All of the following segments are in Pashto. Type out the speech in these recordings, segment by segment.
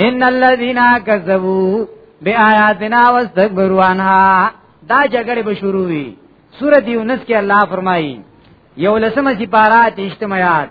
ان الذين كذبوا بآياتنا واستكبروا عنها دا جګړه به شروع وي سورۃ یونس کې الله فرمایي یو لسمه سپارات اجتماعات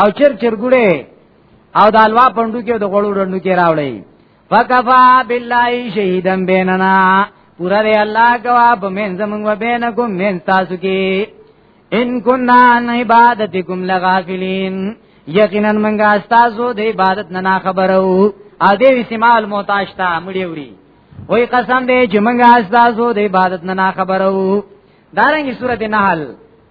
او چر چر ګړې او د الوا پندو کې د غړو رندو کې راوړې فکفا بالله شهیدا بیننا پورا دی الله گوا په من زمون و بینکم من تاسو کې ان کنا عن عبادتکم لغافلین یقینا منګه تاسو د عبادت نه خبرو ا دې استعمال محتاج تا مړی وری وای قسم دې چې منګه تاسو د عبادت نه خبرو دارنګي سورته نحل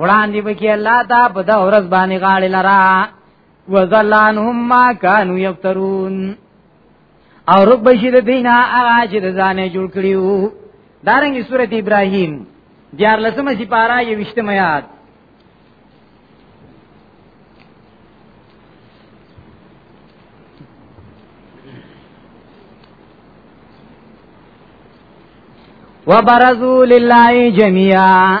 وړاندې بکی الله تا په دا ورځ باندې غاړې لرا وزلانهم ما كانوا يفترون او رب بشی د دینه هغه چې د ځانې جوړ کړیو دارنګي سورۃ ابراهیم دیار لسمه سی پارا یې وشتمه یاد وبرزو لله جميعا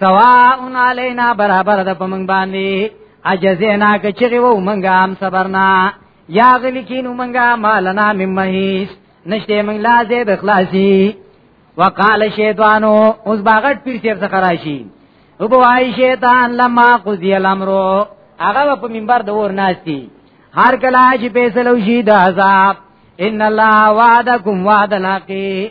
سواء علینا برابر د پمنګ باندې اجزینا که چغي وو منګه هم صبرنا یا غلی کینو منګه مالنا ممهیس نشته منګ لا دې د خلاصي وقال شیطانو اوس باغټ پیر تیر څخه راشي او بوای شیطان لما قضی الامر هغه په منبر د ور ناشتي هر کله چې پیسلو شي د عذاب ان الله وعدکم وعد الحقی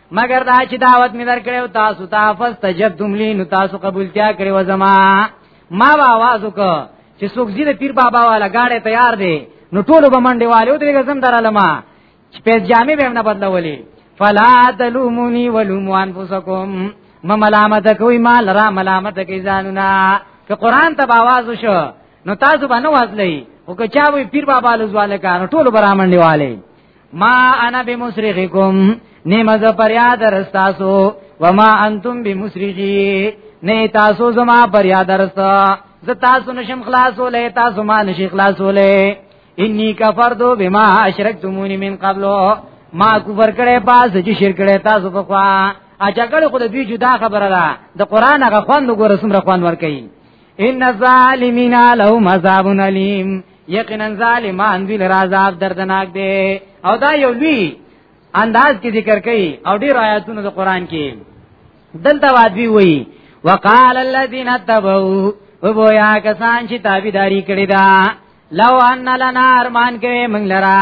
مگر دا چې دعوت مې درکړو تاسو ته فاستجبتم لي نو تاسو قبولتیا کړو زما ما आवाज وکړ چې څوک زید پیر بابا والا گاډه تیار دی نو ټول به منډي والو ته غزم درالما چې په جامې به نه بدلولې فلا تلومونی ولومو انفسکم ما ملامت کوي ما لرا ملامت کوي ځانونه که قران ته आवाज وشو نو تاسو باندې وازلې او که چا وی پیر بابا لزواله کانو ټول برامنډي والي ما انا بمصرخکم نیمه ز پریاد رستاسو وما انتم بمصرخی نه تاسو زما پریاد رستا ز تاسو نشم خلاصولې تاسو ما نشي خلاصولې انی کفرتو بما اشرکتمونی من قبل ما کفر کړي پاس چې شرک کړي تاسو په خوا اجګل خو د دوی جدا خبره ده د قران هغه خوند وګوره سمره خوان ور کوي ان الظالمین لهم عذاب الیم یقینا ظالمان دی لرا عذاب دردناک دی او دا یو لوی انداز کې ذکر کړي او ډیر آیاتونه د قران کې دلته وادي وایي وقال الذين تبعوا وبویا کسان چې تابعداري کړی دا لو ان لنا ارمان کې منګلرا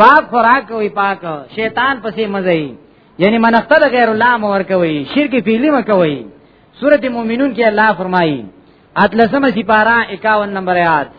پاک خوراک کوي پاک شیطان پسې مزي یعنی منښت د غیر الله مور کوي شرک پیلی م کوي سورۃ مومنون کې الله فرمایي اتلسمه سپارا 51 نمبر آیات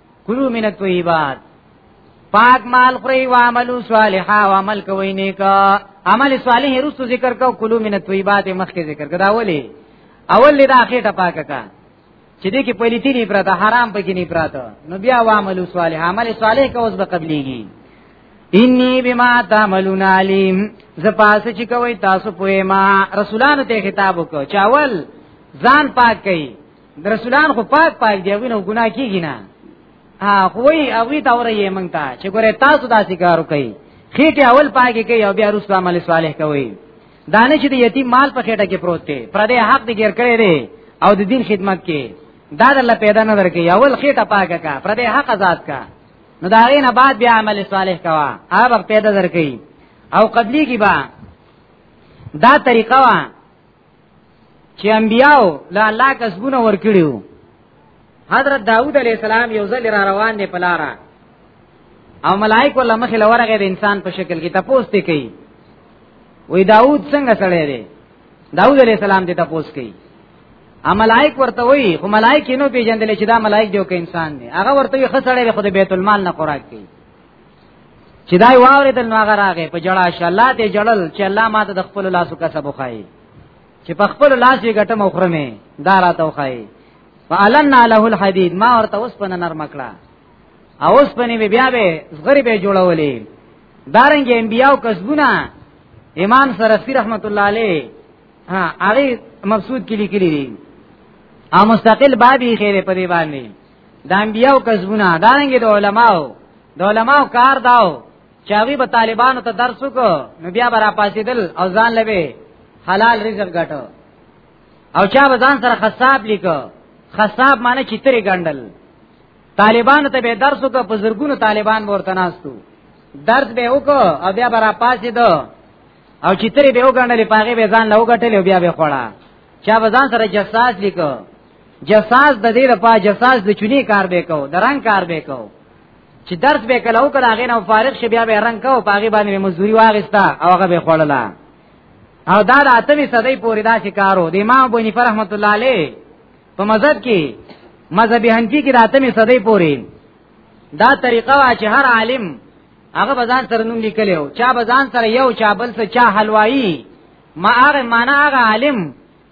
کلو من الطیبات پاک مال خوري او عملو صالحا او عمل کوي نیک عمل صالح رسو ذکر کو کلو من الطیبات مخکې ذکر کدا ولی اول لدا خېټه پاکه کا چې دې کې پلیتی نه پراته حرام پکې نه پراته نو بیا او عملو صالح عمل صالح کو اوس به قبليږي انی بما تعملون علیم زپاس چې کوي تاسو پوهه ما رسولانو ته خطاب وکړ چاول ځان پاک کړي د رسولان خو پاک پاک دی وینو ګناه کیږي نه ها خوې او وی دا ورې یې مونږ ته چې ګوره تاسو داسې کارو کوي خېټه اول پاکي کوي او بیا رسول عمل صالح کوي دانه چې د یتیم مال په خېټه کې پروت دی پر دې حق دې ګر کړی دی او د دین خدمت کې دا د الله پیدا نه درکې اول خېټه پاکه کا پر دې حق آزاد کا نو دا غي نه بعد بیا عمل صالح کوا هغه پیدا درکې او قبلی کی با دا طریقه وا چې انبیاو له الله کسبونه ورکړیو حضرت داوود علی السلام یو ځل را روان دی پلارا او ملائکه له مخې لورغه د انسان په شکل کې تپوس ته کوي وې داوود څنګه سړی دی داوود علی السلام دې تپوس کوي ا ملائک ورته وی خو ملائک نو پیژندل چې دا ملائک دی او که انسان دی هغه ورته وی خسړې خو د بیت المال نه خوراک کوي چې دا واورې دل نو هغه راغې په جړا شه الله دې جړل چې الله ماته د خپل لاسو کسب وخایي چې په خپل لاس یې ګټم وخرمه دا راته وخایي فعلنا له الحديد ما ورته اوس په نرم کړه او اوس په نی بیا به زغری به جوړولې دارنګ انبیاو کسبونه امام سرفی رحمت الله علیه ها هغه مبسوط کلی کلی دي ا مستقل بابي خیره په دی باندې د انبیو کسبونه دا رنګ د علماو د علماو کار داو چې هغه به طالبانو ته درس وکړو نو بیا برا پاسیدل او ځان لوي حلال رزق ګټو او چا به ځان سره خصاب لیکو خصاب معنی چې تری ګندل طالبانو ته به درس وکړو په زرګونو طالبان ورته ناستو درس به وکړو او بیا برا پاسیدو او چې تری به وګڼلې پاغه به ځان لو ګټلې بیا به خوړه چا به ځان سره جساس لیکو جساس د دې لپاره جساس د چونی کار به کو د رنگ کار به کو چې درس به کله وکړه هغه نو فارغ شي بیا به رنگ کو پاغي باندې مزوري واغستا او هغه به خړلا او دا د اتمی صدې پورې دا شکارو د امام ابو حنیفه رحمت الله علیه په مذهب کې مذهب حنفي کې د اتمی صدې پورې دا طریقه وا چې هر عالم هغه بزان سره نوم لیکلو چا بزان سره یو چا بل سره چا حلوایی ما هغه معنا هغه عالم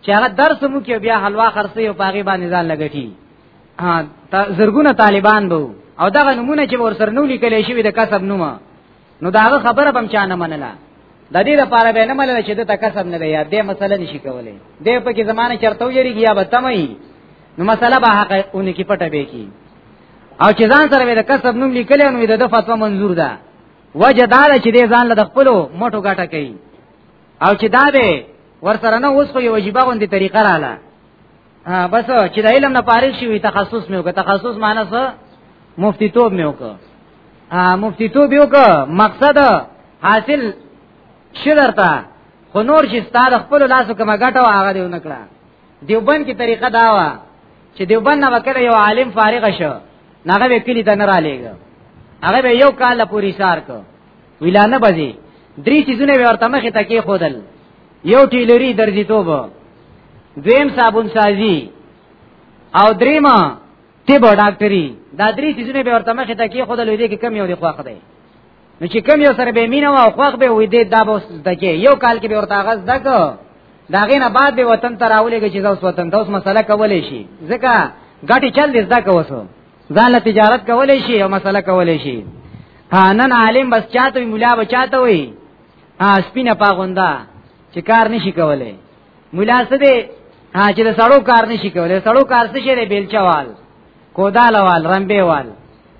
چې هغه درس مو کې بیا حلوا خرڅي او پاغي باندې ځان لګټي ها زرګونه طالبان بو او دغه نمونه چې ور سره نو لیکل شوی د کسب نومه نو داغه خبره بم چانه منله د دې لپاره به نه ملل چې د تکسب نه یا دې مسله نشي کولای دې په کې زمانه چرته ویریږي یا به تمای نو مسله به حق اون کې پټه به کی او چې ځان سره د کسب نوم لیکل نو د فتوا منزور ده وجه دا چې دې ځان له خپل موټو ګټه کوي او چې دا دی ورسره نه اوس خو یو عجیب غوندي طریقه رااله بس چې د علم نه فارغ شي تخصص مې وکړ تخصص معنی څه مفتی توب مې وکړ مفتی توب یو که مقصد حاصل شدرتا خو نور چې ستاره خپل لاسو کوم غټه او هغه دیو نکړه دیوبند کی طریقه دا وا چې دیوبند نه وکړ یو عالم فارغ شو هغه وکړي ته نه را لېګ هغه یو کال پوری سار کو ویلا نه بځي درې چیزونه به ورته مخه تکي خودل یو ټیلری درځي توب دویم صابون سازي او دریما طب ډاکټري دا درې چیزونه به ورته مخه تکي خودل وې دي کې کم یو دی خواخ دی نو چې کم یو سره به مینه او خواخ به وې دي دا به دکې یو کال کې به ورته غز دک دا غینه بعد به وطن تراولې چې زوس وطن دا اوس مسله کولې شي ځکه ګټي چل دې زده کوسو ځان له تجارت کولای شي او مسله کولای شي نن عالم بس چاته وي مولا بچاته وي سپینه پاغوندا چې کار نشي کولای مولا څه دی چې د سړو کار نشي کولای سړو کار څه شي بیلچوال کودالوال رمبېوال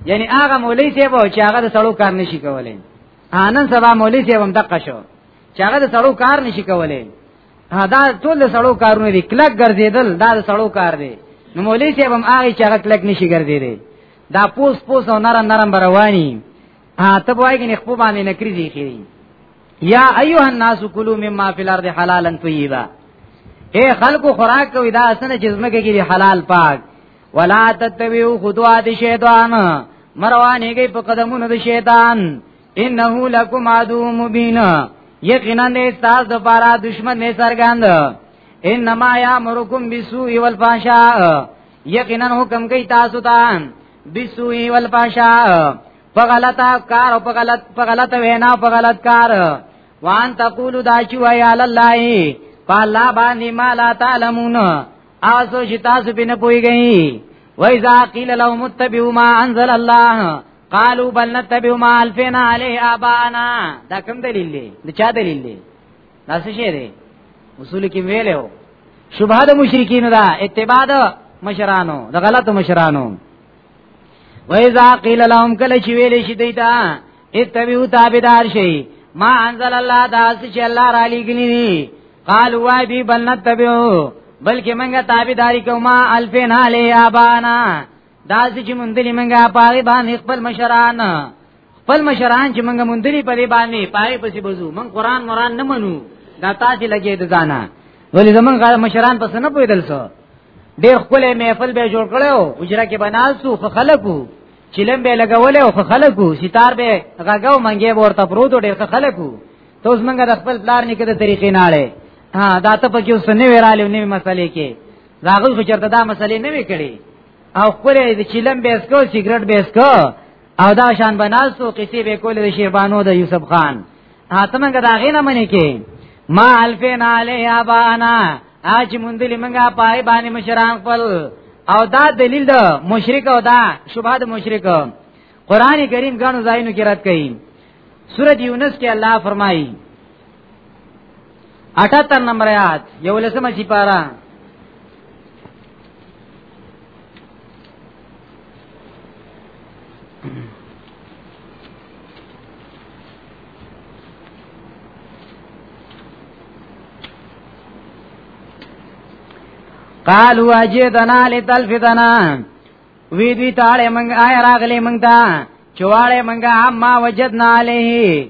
یعنی هغه مولوی سی وو چې هغه د سړو کار نشي کولای انن سبا مولوی سی هم دقه شو چې هغه د سړو کار نشي کولای ها دا ټول سړو کارونه دي کلک ګرځیدل دا سړو کار دی نو مولوی صاحب هم هغه چې هغه کلک نشي ګرځیدي دا پوس پوس او نرم نرم رواني ها ته وایي کې خپل باندې نکري دي خيري یا ایها الناس کلوا مما فی الارض حلالا طیبا اے خلکو خوراک کوي دا اسنه چې زمکه کې حلال پاک ولا تتبعوا خطوات الشیطان مروانه کې په قدمونو د شیطان انه لکم عدو مبین یقینا دې تاسو د پاره دشمن نه سرګند انما یامرکم بسوء والفحشاء یقینا حکم کوي تاسو ته بسوء والفحشاء په غلط کار او په غلط په غلط وینا په غلط کار وان تقولو دا چې وای الله پالا باندې ما لا تعلمون آسو چې تاسو بنه پويږئ وای ذا قیل لهم اتبعوا ما انزل الله قالو بل نتبع ما الفنا علی ابانا دا کوم دلیل دی د چا دلیل دی دا څه شی دی اصول کې ویلو شبهه د مشرکین دا اتباع د مشرانو د غلط مشرانو وایذا قیل لهم کله چې ویلې شي دی دا اتبعوا تابعدار شي ما انزل الله دا چې الله را لګلی دي قال وای بی بل نتبعو بلکې منګه تابعداري کوما الفنا علی ابانا دا چې مونږ دلی منګه پاره باندې خپل مشران خپل مشران چې مونږ مونږ دلی په دې باندې پاره پسې بزو مونږ قران مران نه منو دا تاسو لګې د ځانه ولې زمونږ مشران پس نه پویدل سو ډېر خپل محفل به جوړ کړو اجرا کې بناسو خو خلکو چلم به لګولې او خو خلکو ستار به غاګو منګې ورته پروت ډېر خلکو ته اوس مونږ د خپل پلار نکته طریقې نه اړې ها دا ته پکې اوس نه ویرالې نه مسلې کې راغل خو چرته دا مسلې نه وکړي او خپل د چیلم به اسکو سیګریټ به اسکو او دا شان بناسو قصې به کول د شیبانو د یوسف خان هاتمنګ دا غینه منی کې ما الفینا علی ابانا اج مندلی منګه پای باندې مشران خپل او دا دلیل د مشرک او دا شوبه د مشرک قران کریم غانو زاینو کې رات کړي سورۃ یونس کې الله فرمایي 78 نمبر آیات یو لسمه چې پارا قالوا اجدنا لتلفتنا وی دوی تاړه منګ آیا راغلی منګ تا چواړه منګ عما وجدنا علیه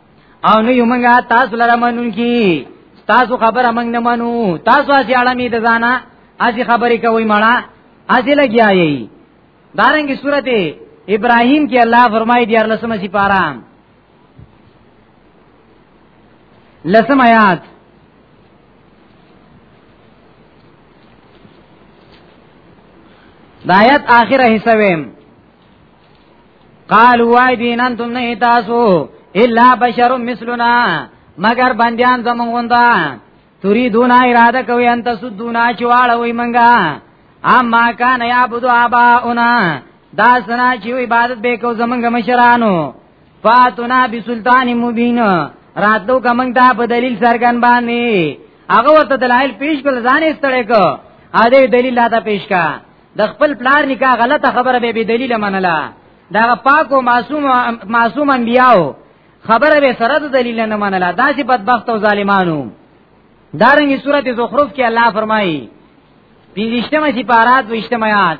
او نو یو منګه تاسو لره منون کی تاسو خبره منګ نه منو تاسو اسی عالمی د زانا اسی خبرې کوي مړه اسی لګیایي دارنګي سورته ابراهيم کې الله فرمایي دی لسمه سی پارا لسم آیات دایت آخره حصہ ویم قال وای دین انتم نه تاسو الا بشر مثلنا مگر بندیان زمون غوندا تريدون اراده کوي انت سدونا چواړه وي منګه اما کان یعبد اباؤنا دا سنا چې عبادت به کو زمونږ مشرانو فاتنا بسلطان مبین راتلو کمنګ دا په دلیل سرګن باندې هغه ورته دلایل پیش کړل ځان یې ستړی کو ا دې دلیل لاته پیش کا د خپل پلار نکاح غلطه خبره به بی دلیل منله دا پاک او معصوم معصوم انبیاو خبره به سره د دلیل نه منله دا چې بدبخت او ظالمانو دارنګي سورته زخرف کې الله فرمایي پینځشتمه سپارات وشتمه یاد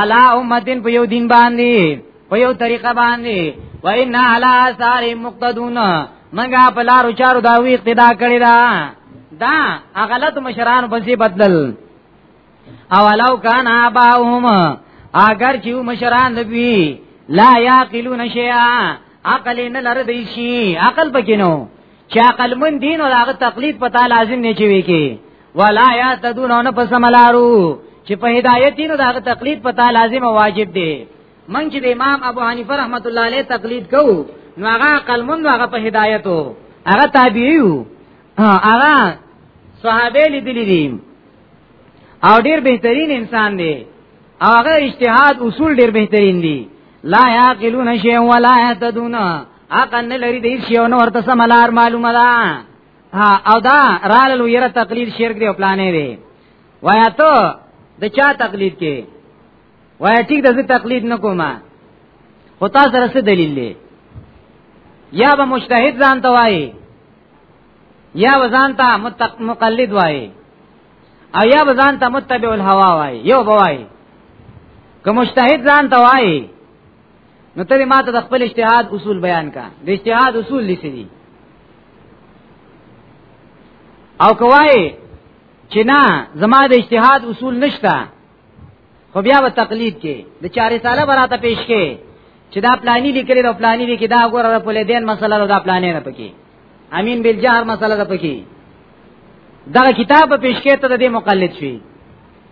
علا امتن په یو دین باندې په یو طریقه باندې و ان علا سار مقتدون منګه په لارو چارو دا وی اقتدا کړی دا دا غلط مشران پسې بدل او لو کان اباهم اگر چې مشران دوی لا یاقلون شیئا عقل نه لره دی شي عقل پکې نو چې عقل من دین او هغه تقلید پتا لازم نه چوي کې ولا یاتدون ان پسملارو چې په هدایت دینو دغه تقلید پتا لازم او واجب دی من چې د امام ابو حنیفه رحمت الله علیه تقلید کو نو هغه قلمون هغه په هدایتو هغه تابعیو هغه صحابه لیدلی دي او ډیر بهترین انسان دی او هغه اجتهاد اصول ډیر بهترین دي لا یاقلون شی ولا یهتدون حقا لري د هیڅ یو نور ته سملار معلومه ده ها او دا رالل ویره تقلید شرک دی او پلانې دی وایا ته د چا تقلید کې وایا ټیک د تقلید نه کومه خو تاسو سره څه دلیل دی یا به مجتهد ځان ته وایي یا به ځان ته مقلد وایي او یا به ځان ته متبع الهوا وایي یو به وایي که مجتهد ځان ته وایي نو ته ما ته د خپل اجتهاد اصول بیان کا د اجتهاد اصول لسی دي او کوای چې نه زما د اجتهاد اصول نشته خو بیا به تقلید کې د چارې ساله براته پیش کې چې دا پلانی لیکلی دا پلانی لیکي دا ګوره د پولی دین مسله دا پلانی نه پکې امین بالجهر مسله ده پکې دا کتاب پیش کې ته د مقلد شي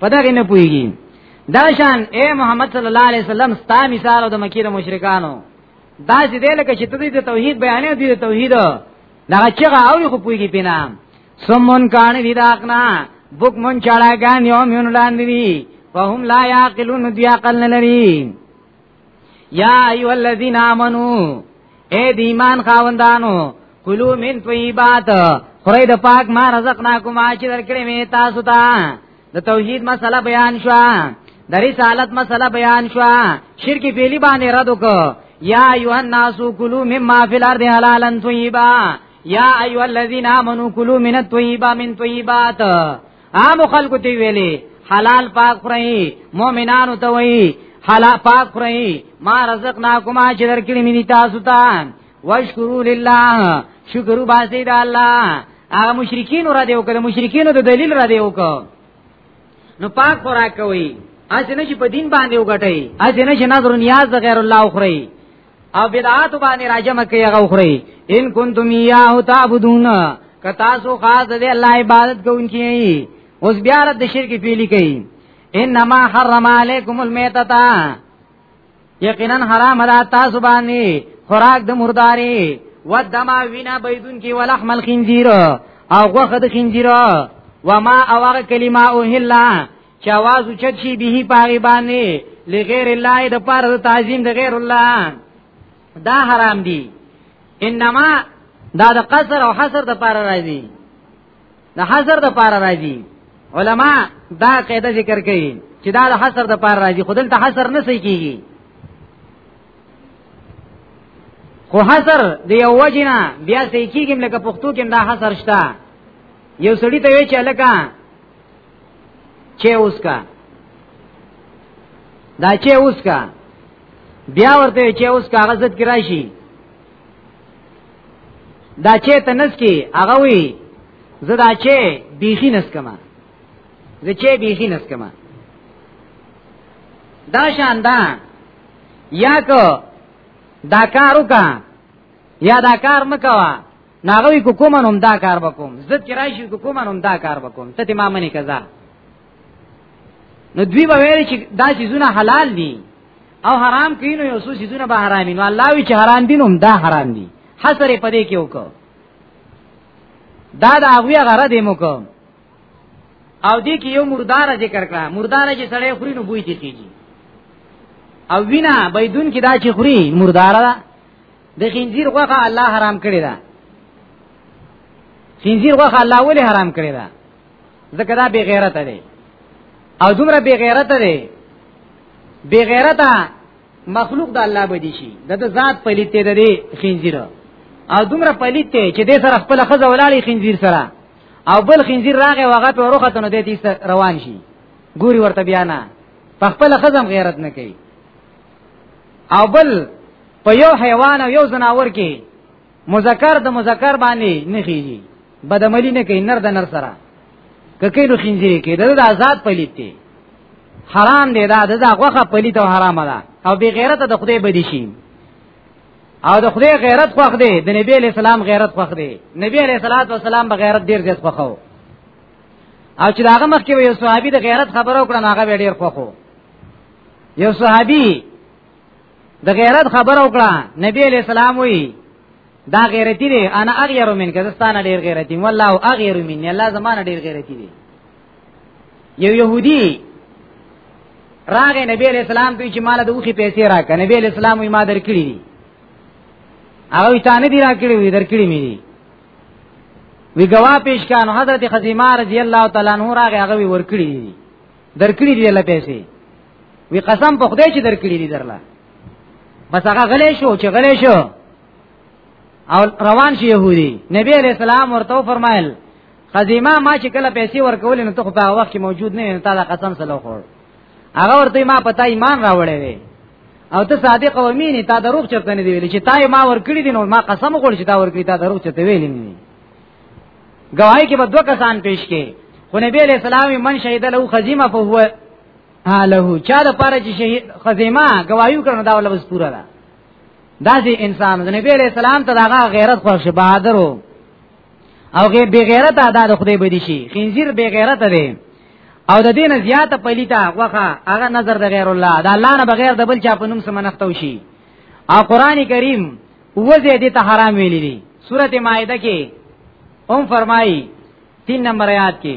په دغه نه پويږي دا شان اے محمد صلی الله علیه وسلم ستا مثال د مکی د مشرکانو دا چې دې لکه چې ته د توحید بیانې دي د توحید دا چې غاوري خو پويږي پینا سمون کان دي داقنا بوک مون چاړه ګان یو میون لاندې وی فهم لا یاقلون دی عقل نه لري یا ایو الذین آمنو اے دی ایمان خاوندانو کلو من طیبات خورای د پاک ما رزقناکم چې درکړې می تاسو ته د توحید مسله بیان شو د رسالت مسله بیان شو شرک پیلی باندې رد وکړه یا ایو الناس کلو مما فی الارض حلالا طیبا یا ایو الذین آمنو کلو من الطیبا من طیبات عام خلکو ته ویلي حلال پاک خورئ مؤمنانو ته وایي حلال پاک خورئ ما رزقناکم چې درکړې مې تاسو ته واشکرو لله شکر وباسئ د الله هغه مشرکین را دی وکړه مشرکین د دلیل را دی وکړه نو پاک خوراک کوي اځنه چې په دین باندې وګټي اځنه چې نظر نیاز د غیر الله خوري او بدعات باندې راجم کوي هغه خوري ان کنتم یاه تعبدون کتا سو خاص دې الله عبادت کوونکی اوس بیا رد شرک پیلی کوي انما حرم علیکم المیتتا یقینا حرام ده تاسو باندې خوراک د مرداري ودما وینا بيدون کی ولحم الخنزیر او غوخه د خنزیر وما اواغ کلمه او هلا چې आवाज اوچت شي به پاغي باندې لغیر الله د پاره د تعظیم د غیر الله دا حرام دي انما دا د قصر او حصر د پاره راځي د حصر د پاره راځي علما دا قاعده ذکر کوي چې دا د حصر د پاره راځي خودل ته حصر نه صحیح کیږي خو حصر د یو وجنه بیا صحیح کیږي لکه پښتو کې دا حصر شته یو سړی ته وی چې لکه چې اوس کا دا چې اوس کا بیا ورته چې اوس کا غزت کی راشي دا چې تنس کی هغه وی زه دا چې بیخی نس کما زه چې بیخی نس کما دا شان دا یا کو دا کارو کا یا دا کار مکوا ناغوی کو کوم هم دا کار وکوم زت کې راشي کو کوم هم دا کار وکوم ته ته ما منی کزا نو دوی به ویل چې دا چیزونه حلال دي او حرام کینو یو څو چیزونه به حرام دي نو الله وی چې حرام دي نو هم دا حرام دي حصر په دې کې وکړه دا دا هغه غره دې مو کوم او دې کې یو مردار ذکر کړه مردار چې سړی خوري نو بوی کیږي او وینا بيدون کې دا چې خوري مردار ده د خنزیر غوخه الله حرام کړی دا خنزیر غوخه الله ولې حرام کړی دا ځکه دا بی غیرت دی او دومره بی غیرت دی بی غیرت مخلوق د الله بدی شي د ذات پلیت ته دی خنزیر او دومره پلیت ته چې د سره خپل خزه ولاړی خنزیر سره او بل خنزیر راغه وغه په روخه تنو دې روان شي ګوري ورته بیا نه په خپل خزم غیرت نه کوي او بل په یو حیوان او یو زناور کې مذکر د مذکر باندې نه کیږي بدعملی نه کوي نر د نر سره ککې نو خنځري کې د آزاد پلیت دی حرام دی دا د غوخه پلیت او حرام ده او بی غیرت د خدای بدی شي او د خدای غیرت خوخ دی د نبی علی السلام غیرت خوخ دی نبی علی صلوات و سلام به غیرت ډیر زیات خوخو او چې داغه مخ کې یو صحابي د غیرت خبرو کړه هغه ډیر خوخو یو صحابي د غیرت خبر او کړه نبی علیہ السلام وی دا غیرتی دی انا اغیر من کزستان ډیر غیرتی والله اغیر من الله زمانه ډیر غیرتی دی یو يهودي راغې نبی علیہ السلام دوی چې مال د اوخي پیسې راکړه نبی علیہ السلام یې ما درکړي دي هغه ته نه دی راکړي وي درکړي مې دي وی گواه پیش کانو حضرت خزیمه رضی الله تعالی عنہ راغه هغه ورکړي دي درکړي دي له پیسې وی قسم په خدای چې درکړي دي درلا بس هغه غلې شو چې غلې شو او روان شي يهودي نبی عليه السلام ورته فرمایل قدیمه ما چې کله پیسې ورکول نو ته په هغه وخت کې موجود نه یې تعالی قسم سره خور هغه ورته ما پتا ایمان راوړې وي او ته صادق او امین تا دروغ چرته نه دی ویل چې تا ما ورکړی دي نو ما قسم وکړ چې تا ورکړی تا دروغ چرته ویل نه گواہی کې به دوه کسان پیش کې خو نبی علیہ السلام من شهید له خزیمه په هو له چا د پاره چې شهید خزیمه گواہی کړنه دا ولوس پورا ده داسې انسان د نبی علیہ السلام ته داغه غیرت خوښ بهادر وو او غیر بی غیرت ادا د خدای بدی شي خنزیر بی غیرت دی او د دین زیاته پلیتا وخه هغه نظر د غیر الله د الله نه بغیر د بل چا په نوم سمنختو شي او قران کریم وځي دې ته حرام ویلي دي سورته مائده کې هم فرمایي 3 نمبر آیات کې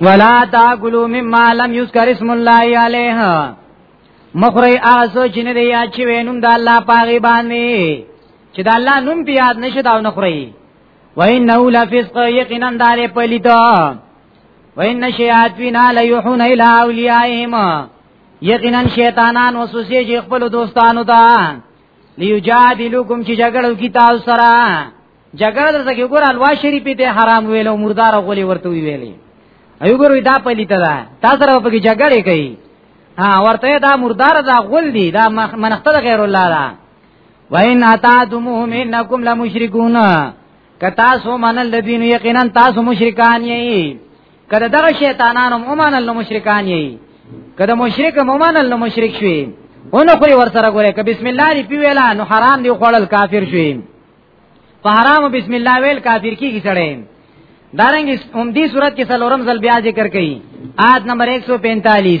ولا تاكلوا مما لم يذكر اسم الله عليه مخری آسو چې نه دی یاد چې وینم د الله پاغي باندې چې د الله نوم په یاد نشه دا نه خوري وانه لفسق یقینا دار پلیتا وان شیاطین لا یحون الی اولیاءهم یقینا شیطانان وسوسه چې خپل دوستانو ته لیجادلوکم چې جګړه کی تاسو سره جګړه درته کې ګور الوا شریف ته حرام ویل او مردار غولي ورته ویلې ایو ګور دا پلیته ده تاسو سره په کې جګړه کوي ها ورته دا مردار دا غول دی دا منخته غیر الله ده وین اتادمهم انکم لمشرکون کتا سو من الذین یقینا تاسو مشرکان یی کله دغه شیطانانو ومنل نو مشرکان یې کله مشرک ومنل نو مشرک شوی اونو خوري ور سره ګوره ک بسم الله دی پیولا نو حرام دی خوړل کافر شوی په حرام بسم الله ویل کافر کیږي سړی دارنګ هم دې صورت کې سلورم ځل بیا ذکر کړي آد نمبر 145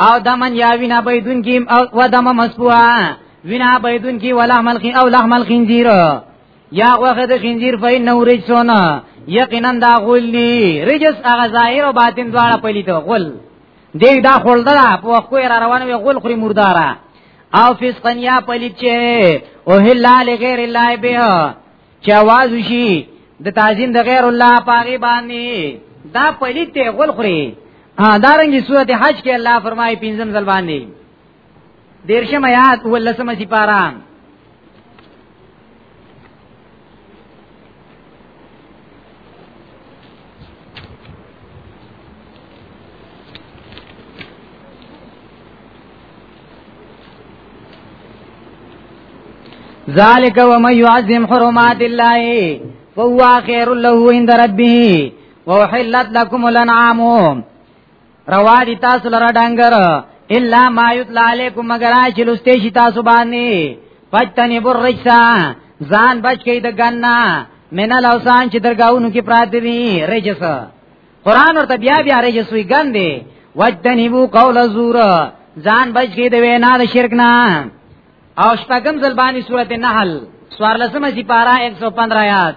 او دمن یا وینا بيدون کی او و دم مسفوعا وینا بيدون کی ولا ملخی او لحم الخنزیر یا وخت خنزیر فین نو رجسون یقینا دا غول دی رجس هغه ظاهر او باطن دواړه پلیت غول دی دا خلد دا په وخت را روان وي غول خوري مردارا او فسقنیا پلیت چه او هلا لغیر الله به چې आवाज وشي د تعظیم د غیر الله پاغي باندې دا پلیت ته غول خوري ها دارنګي سورته حج کې الله فرمایي پنځم ځل باندې دیرشم آیات ولسم سی پارا ذالک و من يعظم حرمات الله فهو خير له عند ربه وحلت لكم الانعام روا دي تاسو لره ډنګر الا ما یتلا علیکم مگر چې لسته شي تاسو باندې پټنی بر رجسا ځان بچ کړئ د ګنا من الاوسان چې درگاونو کې پراته دي رجس قران ورته بیا بیا رجس وی ګندې وجتنی بو قول زور ځان بچ کړئ د وینا د شرک نه او شپږم ځل باندې سورته نحل سوار لسمه سپارا 115 آیات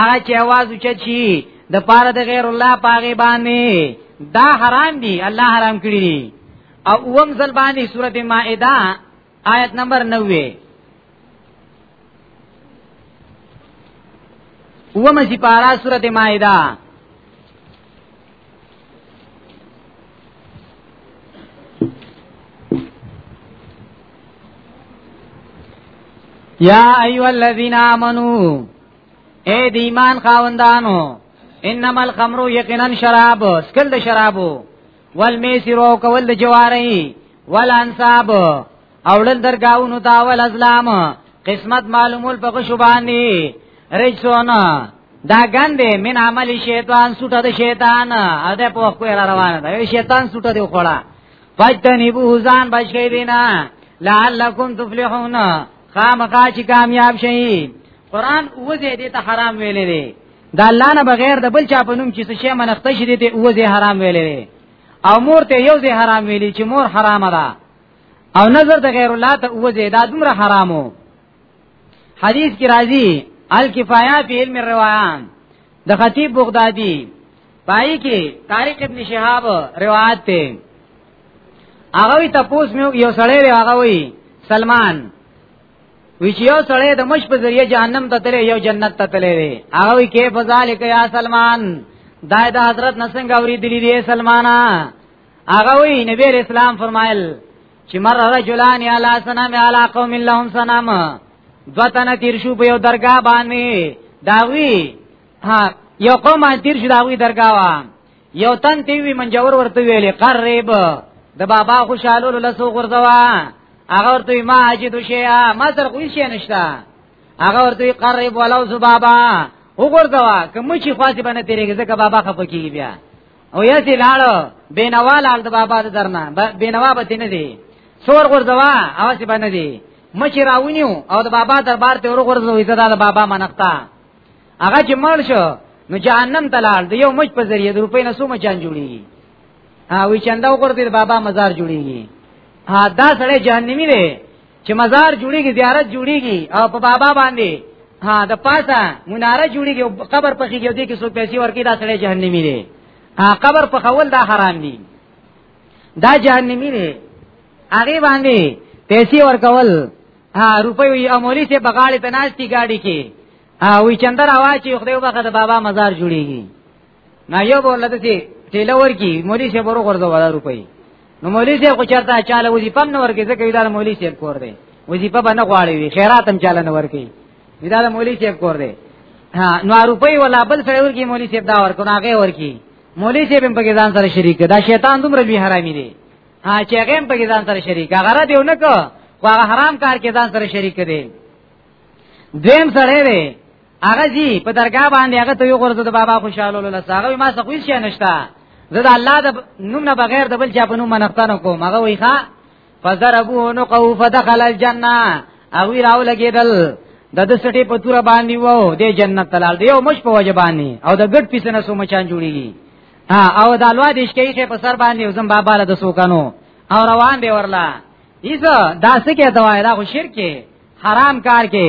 هغه چې आवाज اوچت شي د پاره د غیر الله پاغه باندې دا حرام دي الله حرام کړی دي او اوم ځل باندې سورته مائده آیت نمبر 90 اوم چې پارا سورته مائده یا ایو الذین آمنو اے د ایمان خاوندانو انما الخمر یقینا شراب سکل د شرابو والمیسر او کول د جواری والانصاب اولل درگاونو تا ول ازلام قسمت معلومول په شوبانی رجسونا دا ګندې من عمل شیطان سټه د شیطان ا دې په خو را روانه ده شیطان سټه دی خوړه پاتنی بو ځان بچی دینا لعلکم تفلحون خامخا چې کامیاب شي قران وځي دې ته حرام ویلې دي دا الله نه بغیر د بل چا په نوم چې څه شی منښت شي دې ته وځي حرام ویلې دي او مور ته یو ځای حرام ویلې چې مور حرامه ده او نظر د غیر الله ته وځي دا دومره حرامو حدیث کی راځي الکفایه فی علم الروایان د خطیب بغدادي پای کې طارق ابن شهاب روایت ته هغه وی تپوس میو یو سړی دی هغه وی سلمان وی چې یو سړی د مش په ذریعہ جهنم ته تللی یو جنت ته تللی دی هغه وی کې فذالک یا سلمان دا د حضرت نسنګ اوری دلی دی سلمانا هغه وی نبی اسلام فرمایل چې مر رجلان علی سنم علی قوم لهم سنم دو تنه تیر شو په یو درگاه باندې داوی ها یو قوم تیر شو داوی درگاه وا یو تن تیوی منجور ورته ویلې قریب د بابا خوشاله لسو غرزوا هغه ورته ما اجد شی ما سر خو شي نشتا هغه ورته قریب ولو زو بابا وګرځوا کوم چې خاصه باندې تیرېږي ځکه بابا خپکیږي بیا او یا چې لاړو بینوا لال د بابا د درنا بینوا به تینه دی سور غرزوا او چې باندې دی مچ راونیو او د بابا دربار ته ور غرزوي زدا د بابا منقتا هغه چې مړ شو نو جهنم ته لاړ دی یو مچ په ذریعہ د روپې نه سو مچان جوړیږي ها وی چنده وګورته د بابا مزار جوړیږي ها دا سړی جهنمی دی چې مزار جوړیږي زیارت جوړیږي او په بابا باندې ها د پاسه مناره جوړیږي او قبر پخې یو دي کې څو پیسې ورکی دا سړی جهنمی دی ها قبر په خول دا حرام دي دا جهنمی دی هغه باندې پیسې ورکول ها روپۍ وي امولي سه بغاړې ته ناشتي گاډي کې ها وی چندر اواز چې خدای وبخه د بابا مزار جوړیږي نه یو بوله ته ټیله ورکی مولوی شه برو غرزه ولا روپی نو مولوی شه خو چرته چاله وظیفه نه ورکی ځکه ویدار مولوی شه کور دی وظیفه به نه غواړي وی خیرات هم چاله نه ورکی ویدار مولوی شه کور دی نو روپی ولا بل سره ورکی مولوی شه دا ورکو هغه ورکی مولوی شه په کې ځان سره شریک دا شیطان دومره لوی حرامي دی ها چې هغه په کې ځان سره شریک هغه دیو نه کو خو هغه حرام کار کې ځان سره شریک دی دویم سره دی هغه جی په درگاه باندې هغه ته یو غرزه د بابا خوشاله لولا هغه ما څه خوښ شي نشتا زه د الله د نوم نه بغیر د بل چا په نوم منښتنه کوم هغه وای ښا فزربو نو قو فدخل الجنه او راو لګیدل د د سټي په تور باندې وو د جنت تلال دی او مش په وجه باندې او د ګډ پیسنه سو مچان جوړیږي ها او د الوا د شکیخه په سر باندې زم بابا له د سوکانو او روان دی ورلا ایزه داسې کې دوا دا خو شرک حرام کار کې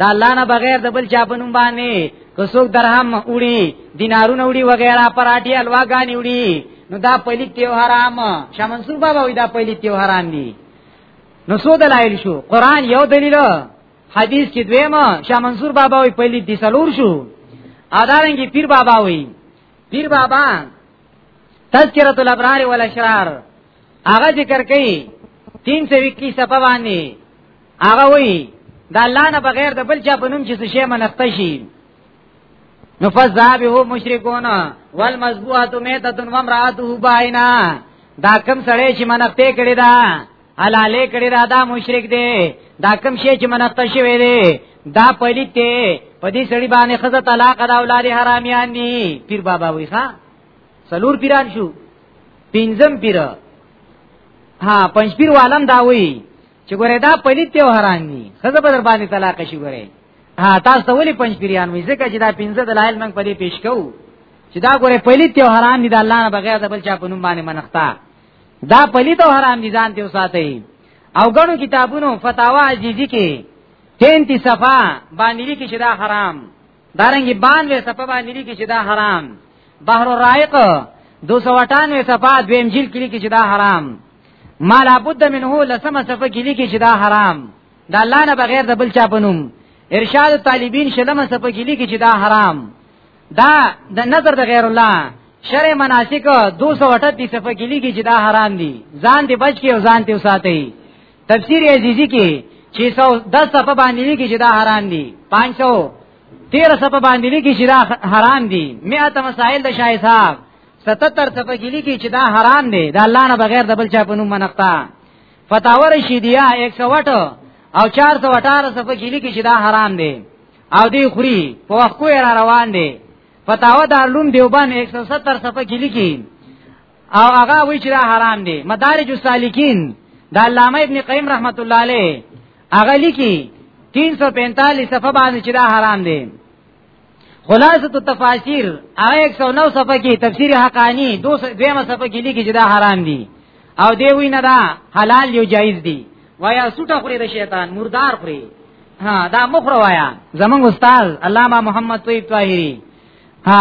دا الله نه بغیر د بل چا په نوم باندې کوڅوک درهم وړي دینارونه وړي وغیرہ پراټي الوا غاني وړي نو دا پلیت یو حرام شاه منصور بابا وی دا پلیت یو حرام دي نو سو دلایل شو قران یو دلیل حدیث کې دویم شاه منصور بابا وی پلیت دي سلور شو ادارنګي پیر بابا وی پیر بابا تذکرۃ الابرار والاشرار هغه ذکر کوي 321 صفه باندې هغه وی دا الله نه بغیر د بل چا په نوم چې څه شی منښت شي نو فذابه مشرکون والمذبوحه میتۃ وامراته باینا دا کم سړی چې منښت کړي دا حلاله کړي دا دا مشرک دی دا کم شی چې منښت شوی دی دا پلیت دی په دې سړی باندې خزه طلاق دا اولاد حرامیان دي پیر بابا وی ښا سلور پیران شو پینځم پیر ها پنځ پیر والم دا وی چې ګوره دا پلیت دی او حرام دی خزه بدر باندې طلاق شي ګوره ها تاسو ته ولي پنځ پیران وي ځکه چې دا پنځه دلایل موږ په دې پیش کوو چې دا ګوره پلیت دی او حرام دی د الله نه بغیر د بل چا په نوم باندې منښتا دا پلیت او حرام دي ځان ته وساتئ او ګڼو کتابونو فتاوا عزیزی کې 33 صفه باندې لیکي چې دا حرام دارنګي باندې صفه باندې لیکي چې دا حرام بحر الرائق 298 صفه دویم جیل کې لیکي چې دا حرام ما لا بد منه لسمه صفه کې لیکي چې دا حرام دا الله نه بغیر د بل چا په نوم ارشاد طالبین شلمه صفه کې لیکي چې دا حرام دا د نظر د غیر الله شرع مناسک 238 صفه کې لیکي چې دا حرام دي ځان دې بچ کې او ځان دې وساتي تفسیر عزیزی کې 610 صفه باندې لیکي چې دا حرام دي 500 13 صفه باندې لیکي چې دا حرام دي 100 مسائل د شای صاحب 77 صفحه کې لیکي چې دا حرام دی دا الله نه بغیر د بل چا په نوم منقطه فتاوا رشیدیه 108 او 418 صفحه کې لیکي چې دا حرام دی او دی خوري په وخت کو را روان دی فتاوا دارلوم دیوبان 170 صفحه کې لیکي او هغه وی چې دا حرام دی مدارج السالکین د علامه ابن قیم رحمت الله علیه هغه لیکي 345 صفحه باندې چې دا حرام دی خلاصه تفاسیر هغه 109 صفحه کې تفسیر حقانی 200 دیمه صفحه کې لیکي چې دا حرام دي او دی وینه دا حلال یو جایز دي وایا سټه خوري د شیطان مردار خوري ها دا مخره وایا زمنګ استاد علامه محمد طیب طاهری ها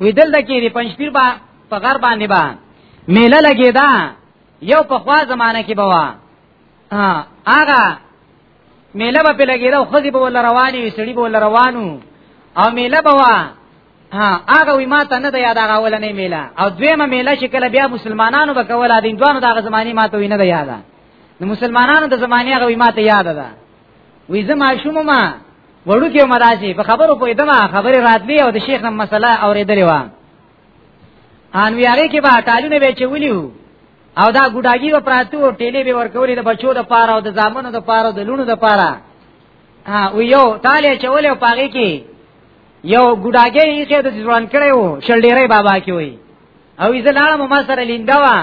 ویدل د کې پنځپیر با په غر باندې با میله لګی دا یو په خوا زمانہ کې بوا ها هغه میله به لګیدا او خزی به ول رواني وي سړي به ول روانو او میله به وا ها هغه وی ماته نه د یاد هغه ولنې میله او دویمه میله چې کله بیا مسلمانانو به کوله دین دوانو دغه زمانی ماته وینه د یاده د مسلمانانو د زمانی هغه وی ماته یاد ده وی زما شوم ما وړو کې مراشي په خبرو په دمه خبره راتلی او د شیخ نم مسله اورېدلې و ان ویاره کې به ټالونه به چولیو او دا ګډاګي و پراتو ټیلې به ورکولې د بچو د پاره او د زامنو د پاره او د لونو د پاره ها او یو تاله چولې او پاګه کې یو ګډاګي یې چې د ځوان کړي وو شلډيري بابا کې وای او یې لاړم ما سره لیندا وا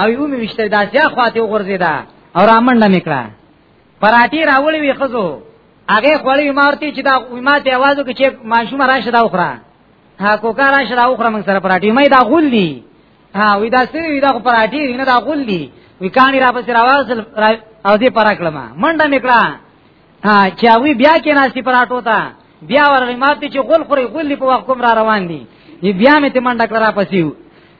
او یو می وشته داسیا خواته وغورځیدا او رامنډه میکړه پراتی راولې وی خزو هغه خولې مارتي چې دا ما ته आवाज وکړي چې ماشوم راشه دا وخره ها کوکا راشه دا وخره موږ سره پراتی مې دا غول دی ها وی دا سری وی دا خو پراټی دی نه دا غول دی وی کانی را پس راوازل او دې پرا کړم منډه میکړه ها چې وی بیا کې ناشې پراټو تا بیا ورغی ماته چې غول خوري غول په وخت کوم را روان دی بیا مې ته منډه کړه را پسیو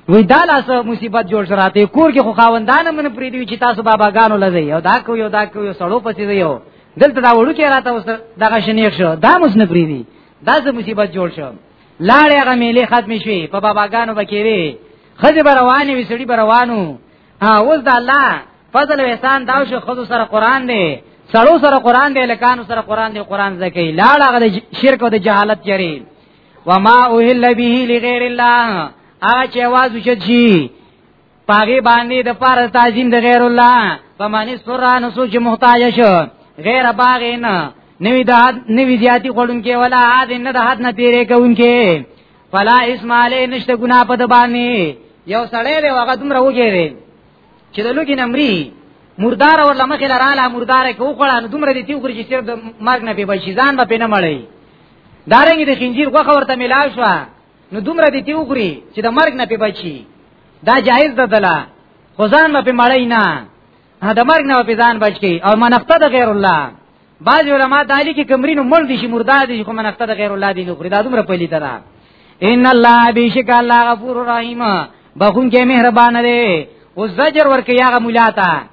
وی دا لاس مصیبت جوړ شراته کور کې خو خاوندان من پری دی چې تاسو بابا غانو لځي او دا کو یو دا کو یو سړو پسې دی یو دلته دا وړو کې راته اوس دغه شنیخ شو دا مس نه پری دی دا څه مصیبت جوړ شو لاړې هغه میلې ختم شوې په باباګانو بکیری خځه بروانې وي سړي بروانو ها اوس د الله فضل او احسان داو شو خود سره قران دی سړو سره قران دی لکانو سره قران دی قران زکی لاړ هغه د شرک او د جهالت چری وما اوهل به لغیر الله هغه چې आवाज وشد شي پاغي باندې د پاره تعظیم د غیر الله فمن سران سوچ محتاج شو غیر باغین نوی د حد نوی زیاتی خورون کې ولا حد نه د حد نه تیرې کوون کې فلا اسم علی نشته ګنا په د باندې یو سړی دی هغه دومره وګیره چې د لوګي نمرې مردار ور لمخې لراله مردار کې وخړه نو دومره دي تیو ګرځي صرف د مرګ نه به بچی ځان به نه مړی دارنګ د خنجیر غوخه ورته ملاو شو نو دومره دې تی وګوري چې د مرګ نه په بچي دا جایز ده دلا خو ځان په مړی نه دا مرګ نه په ځان بچ کی او منخته د غیر الله بعض علما دالی کې کمرینو مړ دي شي مردا دي خو منخته د غیر الله دي نو دا دومره پلی ده ان الله بیشک الله غفور رحیم بخون کې مهربان دی او زجر ورکه یاغه مولاتا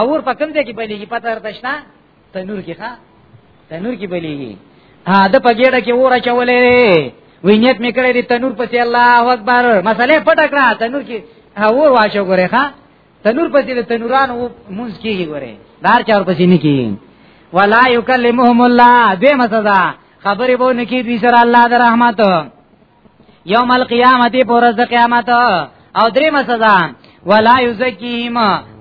اور په کوم ځای کې بلیږي پته ورته شته تنور کې ښا تنور کې بلیږي ها د پګېړه کې اور اچولې وینیت مې کړې دې تنور پسې الله اکبر مسئله پټه کړه تنور کې اور واچو ګورې ښا تنور پسې د تنورانو مونږ کېږي ګورې دار چار پسې نه کېږي ولا یکلمهم الله دې مسدا خبرې وو نکی دوی سره الله د رحمت یوم القیامت پورز د قیامت او درې مسدا ولا یزکیم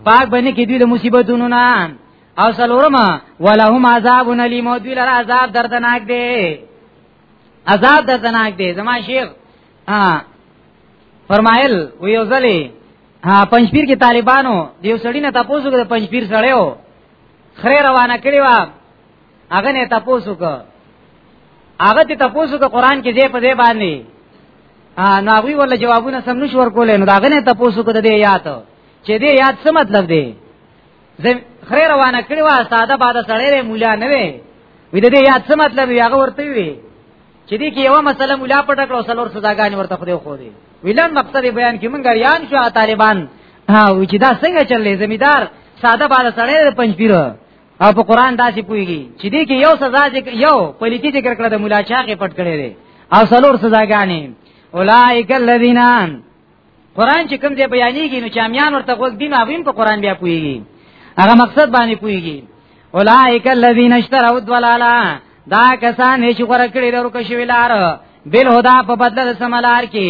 پاک بنه کې دوی له مصیبتونو نه او سلورما ولهم عذاب الیم دوی لره عذاب دردناک دی عذاب دردناک دی زما شیخ ها فرمایل و یو ځلی ها پنځپیر کې طالبانو دیو سړی نه تاسو کې پنځپیر سړیو خره روانه کړی و هغه نه تاسو کو هغه ته تاسو کو قران کې دې په دې باندې ا ناوی ولا جوابونه سم نشو ورکولې نو دا غنه تاسو کو د دې یاد چې دې یاد څه مطلب دی زم خره روانه کړی وا ساده باده سړی مولا نه وي وې دې یاد څه مطلب یې هغه ورته وی چې دې کې یو مسله مولا پټ کړو سلور سزاګان ورته خو دې خو دې ویلن مقصد بیان کې مونږ یان شو طالبان ها وې چې دا څنګه چلې زمیدار ساده باده سړی پنځ پیره او په قران داسې پويږي چې دې کې یو سزا ذکر یو پلیتی ذکر کړه د مولا چاغه پټ کړي دي او څلور سزاګانې اولائک الذین قران چې کوم دې بیانېږي نو چامیان ورته غوږ دین او په قران بیا پويږي هغه مقصد باندې پويږي اولائک الذین اشتروا الضلالا دا کسان چې غره کړی ورو کښې ویلار بل هدا په بدل سملار کې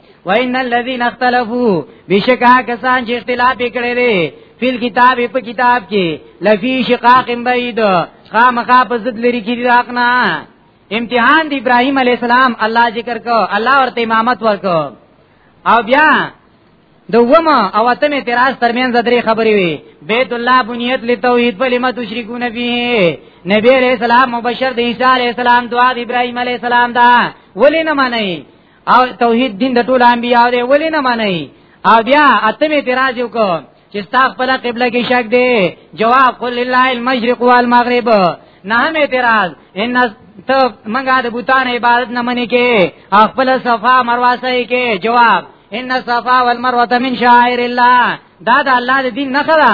وان الذين اختلفوا بشکا کسان چې اختلاف کړي دي فل کتاب په کتاب کې لفي شقاق بعید خامخا په ضد لري کې راقنا امتحان دی ابراهيم عليه السلام الله ذکر کو الله ورته امامت ورکو او بیا دوما او اتمه تراس ترمنځ درې خبرې وي بیت الله بنیت لتوحید په لمه تشریکون فيه نبی عليه السلام مبشر د عیسی عليه السلام دعا د ابراهيم عليه السلام دا ولې نه معنی او توحید دین د ټول انبیا دی ولې نه مانی او بیا اتمه اعتراض وکړ چې ستا خپل قبله کې شک دی جواب قل لله المشرق والمغرب نه هم اعتراض ان ته منګه د بوتان عبادت نه منې کې خپل صفا مروه سي کې جواب ان صفا والمروه من شعائر الله دا د الله د دین نه خره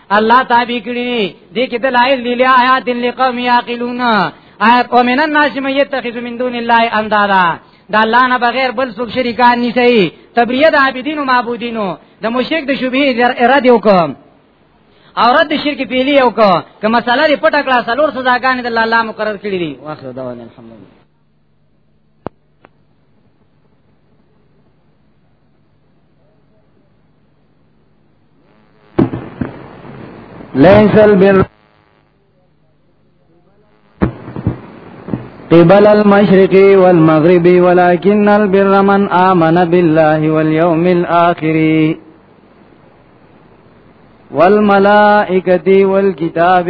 الله تابع کړی دې کې دلایل دی له آیات لقوم یاقلون آیات ومن الناس من یتخذ من دون الله اندادا دا الله نه بغیر بل څوک شریکان نشي تبریه د عابدین او معبودینو د مشرک د شبهه رد وکم او رد شرک پیلی وکم که مسله دې پټه کړه سلور سزاګانې د الله مقرر کړې دي واخر دا الحمدلله ليس البر قبل المشرق والمغرب ولكن البر من آمن بالله واليوم الآخر والملائكة والكتاب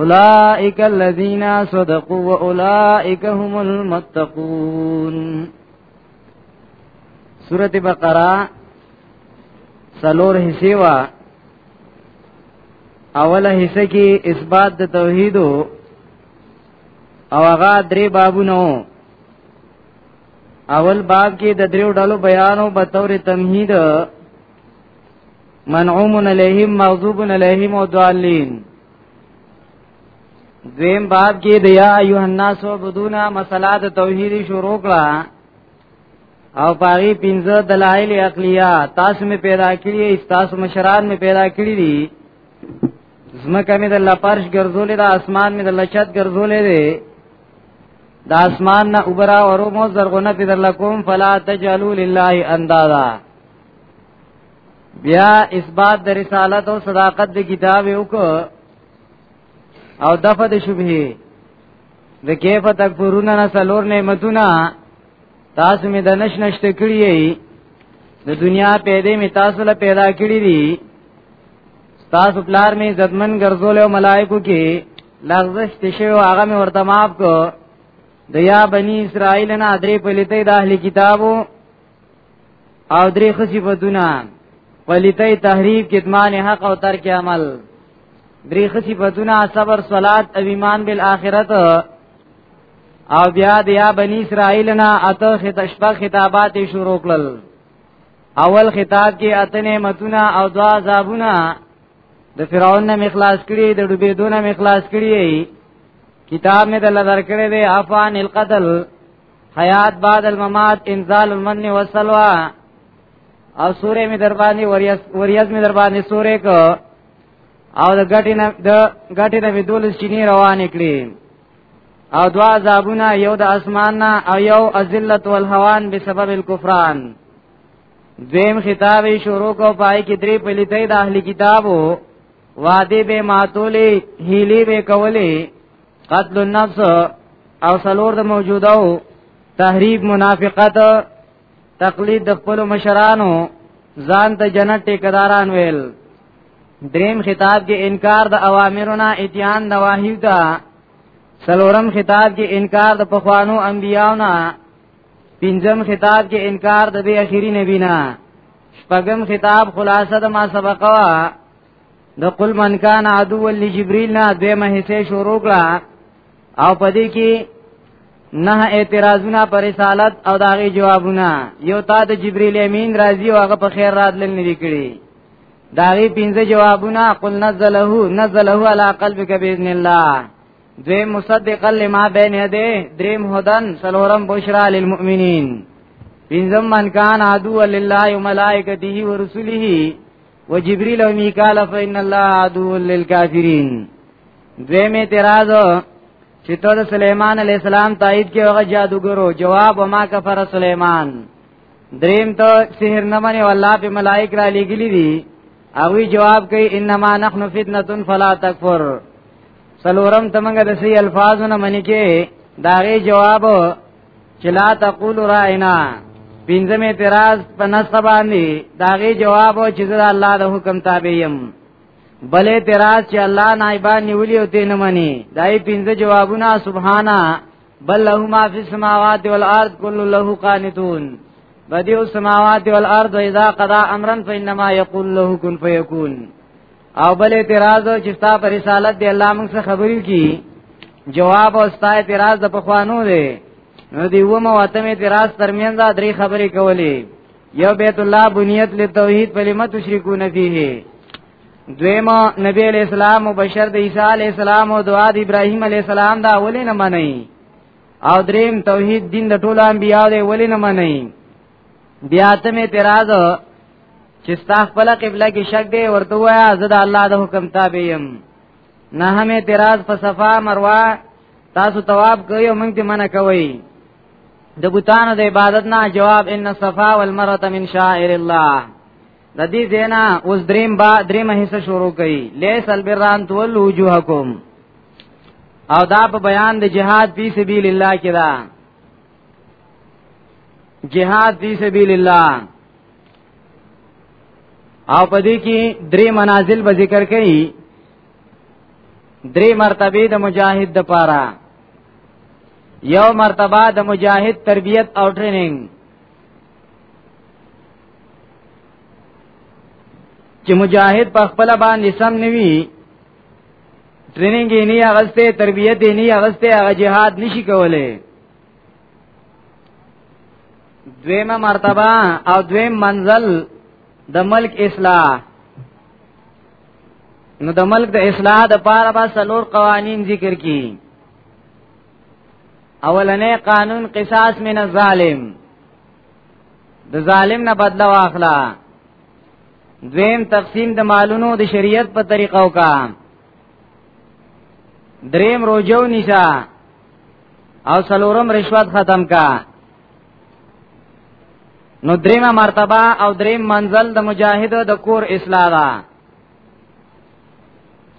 اولائک الذین صدقوا واولائک هم المتقون سورۃ بقرہ سلور حصے وا اوله حصہ کې اثبات د توحید او هغه درې بابونو اول باب کې د دریو ډلو بیانو په تور تمهید منعوم علیهم مغضوب علیهم او ضالین دویم باب کې د یا ایه الناس عبدونا مسله د توحید شروع کړه او پاری پنځه دلایل عقلیه تاسو می پیدا کړی تاسو مشران می پیدا کړی دي زمکه می د لپارش ګرځولې د اسمان می د لچت ګرځولې دي د اسمان نه اوبرا اورو مو زرغونه پیدا لکم فلا تجلوا لله اندادا بیا اثبات د رسالت او صداقت د کتاب یو کو او دفع د شبهه د کیف تکفرون نه سلور نعمتونه تاسو می د نش نشته کړی د دنیا پیدا می تاسو له پیدا کړی دي تاسو پلار می عزتمن ګرځول او ملائکو کې لغزش تشه او هغه می ورته معاف کو د یا بنی اسرائیل نه درې پلیتې د اهلی کتابو او درې خصيبتونه پلیتې تحریف کتمان حق او ترک عمل درې خصيبتونه صبر صلات او ایمان بالآخرت او بیا د یا بنی اسرائیل نه اته خطشبه خطابات شروع کړل اول خطاب کې اتنه متونه او دوا عذابونه د فرعون نه مخلاص کړي د ډوبېدو نه مخلاص کړي کتاب مې د لدار کړې ده افان القتل حیات بعد الممات انزال المن والسلوى او سورې می در باندې وریاض وریاض می در باندې سورې کو او د غټی نه د غټی نه بدول چینی روان کړي او دوا عذابونه یو د اسمان نه او یو ازلت والهوان بسبب الكفران دیم خطاب شروع کو پای کې درې پلیتې د اهلی کتابو وادي به ماتولې هیلې به کولې قتل النفس او سلور د موجوده تحریک منافقت تقلید د خپل مشرانو ځان ته جنت ټیکداران ویل دریم خطاب کې انکار د اوامرنا اتیان نواهی ته سلورم خطاب کې انکار د پخوانو انبیاونا پنځم خطاب کې انکار د دې اخیری نبی نه شپږم خطاب خلاصه د ما سبقوا د قل من کان عدو لجبريل نه دیمه حصے شروع کړه او پدې کې نه اعتراضونه پر رسالت او داغي جوابونه یو تا د جبريل امین راضي او هغه په خیر راتلل نه لیکړي داغي پنځه جوابونه قل نزله نزله على قلبك باذن الله دوی مصدقا لما بین یده دریم هدن سلورم بشرا للمؤمنین پنځم من کان عدو لله و ملائکته و رسله وجبريل او میکال فإن الله عدو للكافرين دویمه اعتراض چې ته د سليمان عليه السلام تایید کې هغه جادوګرو جواب وما کفر سليمان دریم ته سحر نه مني والله په ملائک را لګلي دي اوی جواب کوي انما نحن فتنه فلا تکفر سلورم تمنګ د سي الفاظونه منی کې داغه جواب چې لا تقول راینا پنځم اعتراض په نسخه باندې داغه جواب او چې زه الله د حکم تابع يم بل اعتراض چې الله نایبان نیولی او تین منی دای پنځه جوابونه سبحانا بل له ما فی السماوات والارض کل له قانتون بدیع السماوات والارض اذا قضى امرا فانما يقول له كن فيكون او بل اعتراض چې ستا پر رسالت دی الله موږ څخه خبرې کی جواب او ستا اعتراض د پخوانو دی نو دی و مو اتمه اعتراض ترمنځ درې خبرې کولې یو بیت الله بنیت لتوحید بلمت تشریکون فیه دویما نبی علیہ السلام و بشر د عیسی علیہ السلام او دعا د ابراهیم علیہ السلام دا ولې نه منئ او دریم توحید دین د ټولو انبیاء دی ولې نه منئ بیا ته می اعتراض چې ستا خپل قبله کې شک دی ورته وایا زه د الله د حکم تابع یم نه هم اعتراض په صفا مروه تاسو تواب کوي موږ دې منع کوي د بوتانو د عبادت نه جواب ان صفا والمروه من شاعر الله د دې دینا اوس دریم با دریم حصہ شروع کړي لیس البران تول وجوهکم او دا په بیان د جهاد فی سبیل الله کې ده جهاد فی سبیل الله او پدې کې درې منازل به ذکر کړي درې مرتبه د مجاهد د پاره یو مرتبه د مجاهد تربیت او ټریننګ چې مجاهد په خپل باندې سم نوي ټریننګ یې نه اغسته تربیت یې نه اغسته هغه جهاد نشي کولای دویمه مرتبه او دویم منزل د ملک اصلاح نو د ملک د اصلاح د پاره با سلور قوانین ذکر کی اولنې قانون قصاص من الظالم د ظالم نه بدلا واخلا دویم تقسیم د مالونو د شریعت په طریقو کا دریم روجو نشا او سلورم رشوت ختم کا نو دریمه مرتبه او دریم منزل د مجاهد د کور اصلاح ده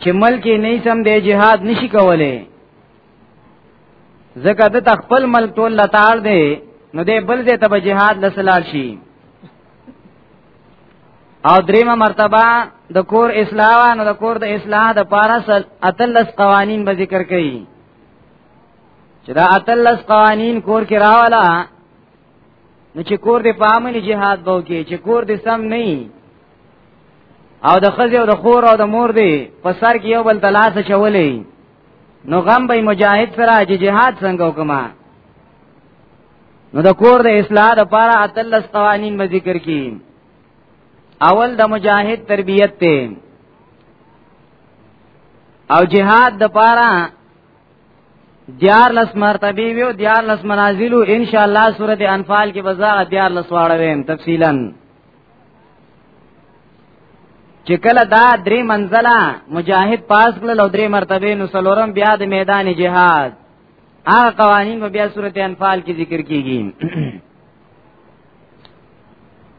چې ملک نه سم د جهاد نشي کولای زکه د خپل ملک ټول لتاړ دی نو دې بل دې ته جهاد لسلال شي او دریمه مرتبه د کور اصلاح نو د کور د اصلاح د پارا اتلس قوانین به ذکر کړي چې دا اتلس قوانین کور کې راواله نو چې کور دې پامنې جهاد بو کې چې کور دې سم نه او د خزي او د خور او د مور دې په سر کې یو بل تلاش چولې نو غم به مجاهد سره چې جهاد څنګه وکما نو د کور د اصلاح لپاره اتلس قوانین به ذکر کړي اول د مجاهد تربیت ته او جهاد د پاره دیار لس مرتبه ویو دیار لس منازلو ان شاء الله سوره انفال کې بزا دیار لس واړه ویم تفصیلا چې کله دا درې منزله مجاهد پاس کړل او درې مرتبه نو سلورم بیا د میدان جهاد هغه قوانین به بیا سورته انفال کې ذکر کیږي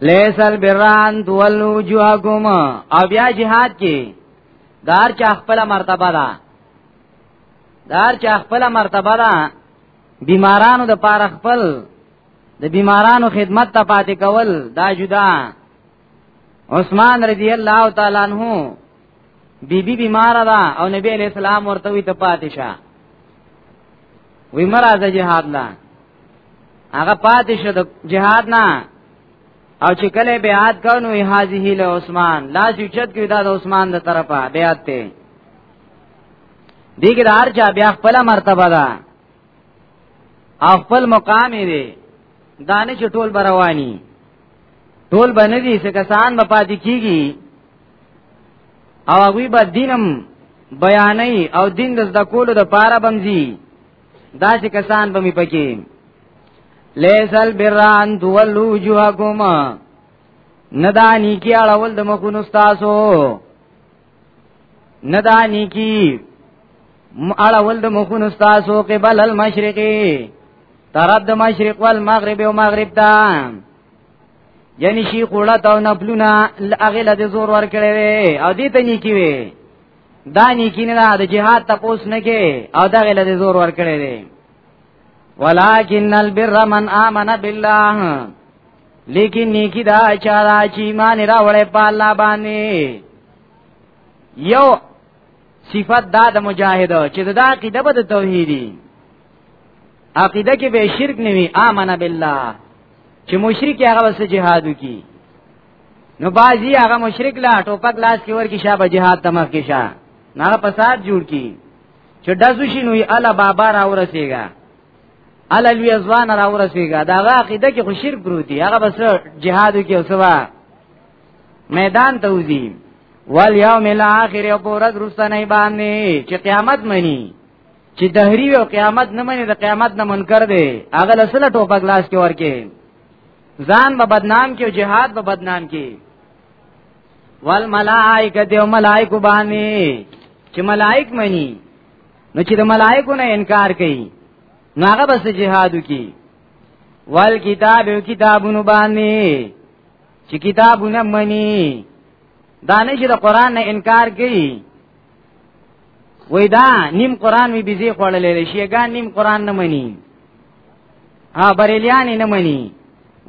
لیسل بران تولو جوهکم او بیا جهاد کې دار چا خپل مرتبه ده دار چا خپل مرتبه ده بیمارانو د پاره خپل د بیمارانو خدمت ته پاتې کول دا جدا عثمان رضی الله تعالی عنہ بی بی بیمار ده او نبی علیہ السلام ورته وی ته پاتې شه وی مرزه جهاد لا هغه پاتې شه د جهاد نه او چې کله بیعت کونو ای حاجی له عثمان لا چې چت کې دا د عثمان د طرفه بیعت ته دیګه د هر چا بیا خپل مرتبه ده او خپل مقام دی دانه چې ټول برواني ټول باندې دي چې کسان به پاتې کیږي او هغه به دینم بیانې او دین د زده کولو د پاره بمزي دا چې کسان به می پکې لیسل بران دولو وجوهکم ندانی کی اړول د مخونو تاسو ندانی کی اړول د مخونو تاسو قبل المشرقي طرف د مشرق والمغرب او مغرب ته یعنی شي قولا تا نه پلونا هغه له زور ور کړې وي او دې ته نیکی وي دا نیکی نه د جهاد تپوس نه کې او دا له زور ور کړې دي ولکن البر من امن بالله لیکن نیکی دا چا را چې ایمان راوړې په الله باندې یو صفت دا د مجاهد چې دا عقیده به د توحیدی عقیده کې به شرک نه وي امنه بالله چې مشرک هغه وسه جهاد وکي نو بازی هغه مشرک لا ټوپک لاس کې ورکی شابه جهاد تمخ کې شا نه فساد جوړ کی چې دزو شي نو الا بابا را ورسیږي الا لوی ځوان را ورسیږي دا هغه عقیده کې خو شرک پروتي هغه بس جهاد کې او سوا میدان ته وځي والیوم الاخر او پورز رستنی باندې چې قیامت منی چې دهری او قیامت نه مني د قیامت نه منکر دی هغه لسله ټوپک لاس کې ورکې ځان به بدنام کې او جهاد به بدنام کې والملائکه دیو ملائکه باندې چې ملائک مني نو چې د ملائکو نه انکار کوي نو هغه بس جهادو کی وال کتاب او کتابونو باندې چې کتابونه مني دانه چې د قران نه انکار کوي وای دا نیم قران وی بيزي خوړلې شيګان نیم قران نه مني ها بریلیان نه مني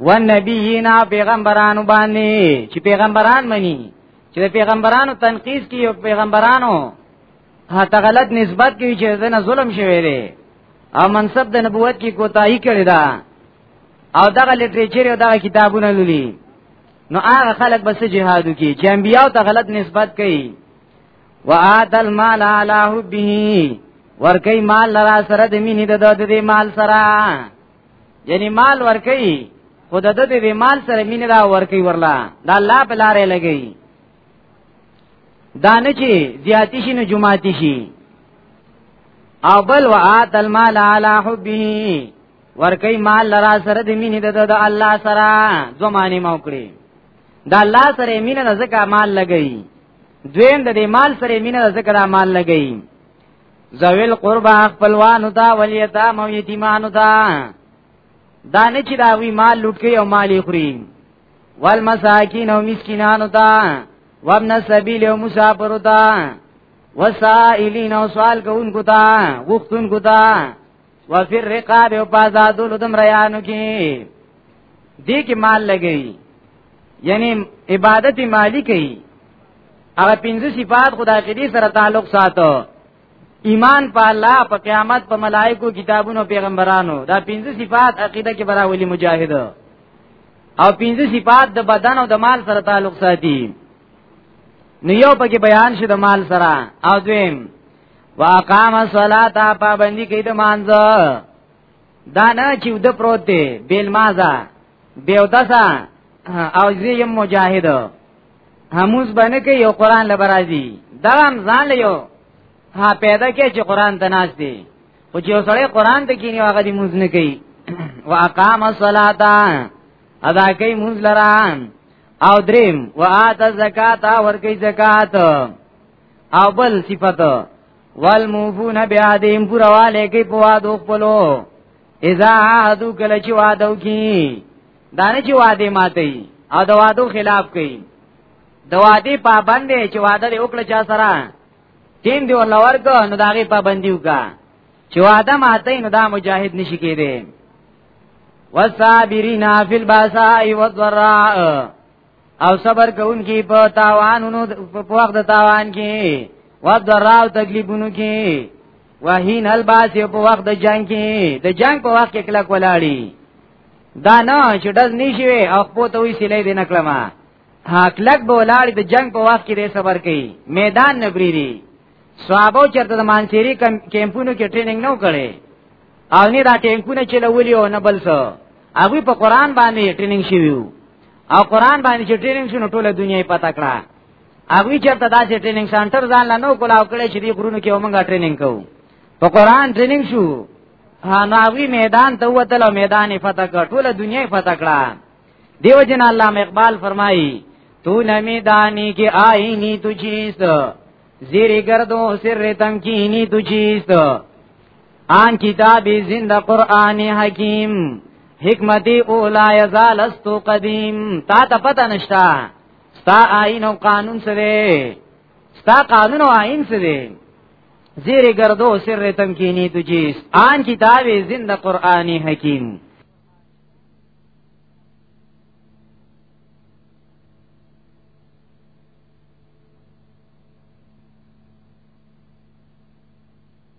والنبینا پیغمبرانو باندې چې پیغمبران مني چې پیغمبرانو تنقیس کوي او پیغمبرانو هته غلط نسبت کوي چې دنه ظلم شوی دی او منصب د نبوت کې کوتاهی کړی دا او دغه لټریچر او دغه کتابونه لولي نو هغه خلک بس جهادو کې چې انبیاء ته غلط نسبت کوي وآت المال على حبه ورکی مال لرا سره د مینې د د دې مال سره یعنی مال ورکی خود د دې مال سره مینې را ورکی ورلا دا الله په لارې لګی دانه چې زیاتی شي نو جمعاتی شي او بل وآت المال على حبه ورکی مال لرا سره د مینې د د الله سره دوه معنی موکړي دا الله سره مینه ځکه مال لګی دویم د دې مال سره مینه ذکر مال لګی زویل قربا خپلوانو ته ولیتا مو یتیمانو ته دا نه چې دا وی مال لوټ کوي او مال خوري والمساکین او مسکینانو ته وابن السبیل او مسافر ته وسائلین او سوال کوونکو ته غوښتونکو ته وفي الرقاب او پازادولو دم ریانو کې دې کې مال لګي یعنی عبادت مالی کوي هغه پنځه صفات خدای کې دې سره تعلق ساتو ایمان په الله په قیامت په ملائکو کتابونو پیغمبرانو دا پنځه صفات عقیده کې براولي مجاهد او پنځه صفات د بدن او د مال سره تعلق ساتي نو یو پکې بیان شي د مال سره او دویم واقام الصلاه پابندی کوي د مانځه دا نه چې د پروت دی بیل مازه بیو دسا او زیم مجاهد هموز باندې کې یو قران لبرازي دا هم ځان له یو ها پیدا کې چې قران ته ناس دی خو چې سړی قران ته کینی هغه دی موز نه کوي واقام الصلاه ادا کوي موز لران او دریم وآت الزکات ورکی زکات او بل صفت والموفون بیادیم پورواله کی پوادو خپلو اذا عهدو کله چې وعده وکي دانه چې وعده ماتي او د وعده خلاف کوي د وعده پابند چې وعده دې وکړه چا سره تین دی ورلا ورکو نو داغه پابندی وکا چې وعده ماتي نو دا مجاهد نشي کېده والصابرین فی الباساء والضراء او صبر کوونکی په تاوانونو په وخت د تاوان کې والضراء تکلیفونو کې وهین الباس په وخت د جنگ کې د جنگ په وخت کې کلک ولاړی دا نه چې دز نشي او خپل ته وی سلی دینه کلمه حقلک به ولاړ د جنگ په وخت کې صبر کوي میدان نبريري صحابه چرته د مانسيري کمپونو کې ټریننګ نه وکړي او نه دا ټینکونه چلولي او نه بل څه هغه په قران باندې ټریننګ شوی او قران باندې چې ټریننګ شونه ټوله دنیا یې پتا کړه هغه چرته داسې ټریننګ سنټر ځان لا نو کولاو کړی چې دی غرونو کې ومنګه ټریننګ کوو په قران ټریننګ شو نو هغه میدان ته وتل او میدان یې فتح کړ ټوله دنیا یې فتح کړه دیو جن علامه اقبال فرمایي تو نمی دانی کی آئینی تو چیست زیر گردو سر تمکینی تو چیست آن کتاب زند قرآن حکیم حکمتی اولا یزال استو قدیم تا تا پتا نشتا ستا آئین و قانون سرے ستا قانون و آئین سرے زیر گردو سر تمکینی تجیس آن کتاب زند قرآن حکیم